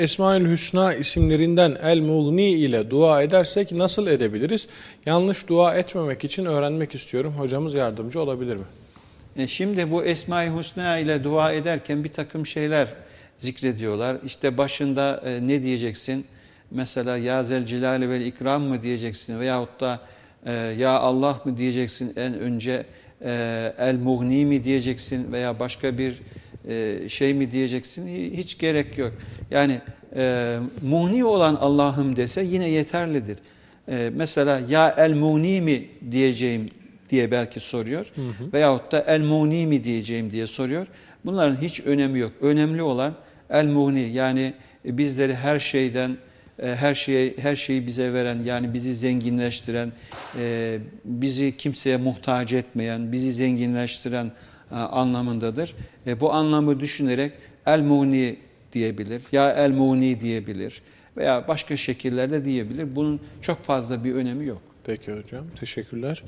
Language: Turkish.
Esmaül Hüsna isimlerinden El Muğni ile dua edersek nasıl edebiliriz? Yanlış dua etmemek için öğrenmek istiyorum. Hocamız yardımcı olabilir mi? E şimdi bu Esma-i Hüsna ile dua ederken bir takım şeyler zikrediyorlar. İşte başında e, ne diyeceksin? Mesela Ya Zel Celali vel İkram mı diyeceksin? Veyahut da e, Ya Allah mı diyeceksin en önce? E, El Mughni mi diyeceksin? Veya başka bir e, şey mi diyeceksin? Hiç gerek yok. Yani e, Mughni olan Allah'ım dese yine yeterlidir. E, mesela Ya El Mughni mi diyeceğim diye belki soruyor. Hı hı. Veyahut da El Mughni mi diyeceğim diye soruyor. Bunların hiç önemi yok. Önemli olan El Mughni yani bizleri her şeyden her şeye her şeyi bize veren yani bizi zenginleştiren, e, bizi kimseye muhtaç etmeyen, bizi zenginleştiren e, anlamındadır. Bu anlamı düşünerek El Mughni diyebilir ya El Mughni diyebilir veya başka şekillerde diyebilir. Bunun çok fazla bir önemi yok. Peki hocam. Teşekkürler.